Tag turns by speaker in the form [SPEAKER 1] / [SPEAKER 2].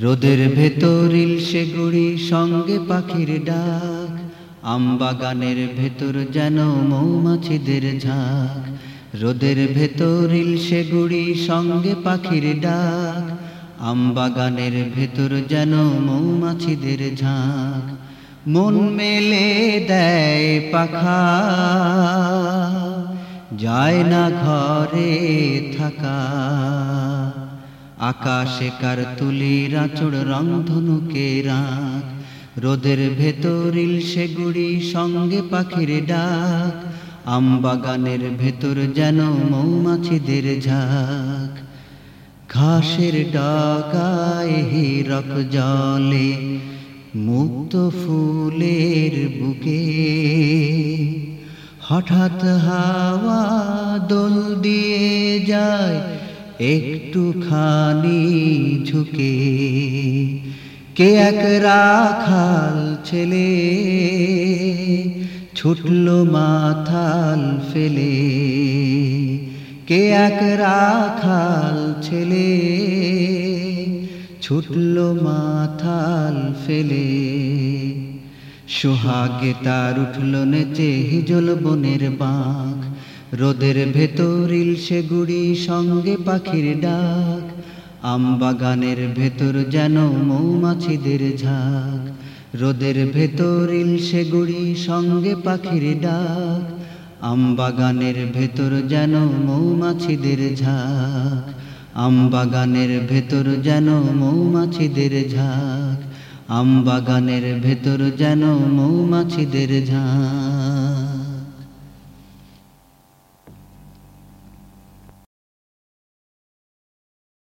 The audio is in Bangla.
[SPEAKER 1] রোদের ভেতরিল সে গুড়ি, সঙ্গে পাখির ডাক। আমবাগানের ভেতর যেন মৌমাছিদের ঝাঁক। রোদের ভেতরিল সে গুড়ি, সঙ্গে পাখির ডাক। আমবাগানের ভেতর যেন মৌমাছিদের ঝাঁক। মন মেলে দেয় পাখা। যায় না ঘরে থাকা। আকাশে কার তুলি রাচড় রংধনুকে রাখ। রোদের ভেতরিল সে গুড়ি, সঙ্গে পাখির ডাক। আমবাগানের ভেতর যেন মৌমাছিদের ঝাঁক। ঘাসের ডাকায় হীরক জলে, মুক্ত ফুলের বুকে। হঠাৎ হাওয়া দোল দিয়ে যায় একটুখানি ঝুঁকে। কে এক রাখাল ছেলে, ছুটল মাথাল ফেলে। কে এক রাখাল ছেলে, ছুটল মাথাল ফেলে। সোহাগে তার উঠল নেচে হিজল বনের বাঁক। রোদের ভেতরিল সে গুড়ি, সঙ্গে পাখির ডাক। আমবাগানের ভেতর যেন মৌমাছিদের ঝাঁক। রোদের ভেতরিল সে গুড়ি, সঙ্গে পাখির ডাক। আমবাগানের ভেতর যেন মৌমাছিদের ঝাঁক। আমবাগানের ভেতর যেন মৌমাছিদের ঝাঁক। আমবাগানের ভেতর যেন মৌমাছিদের ঝাঁক।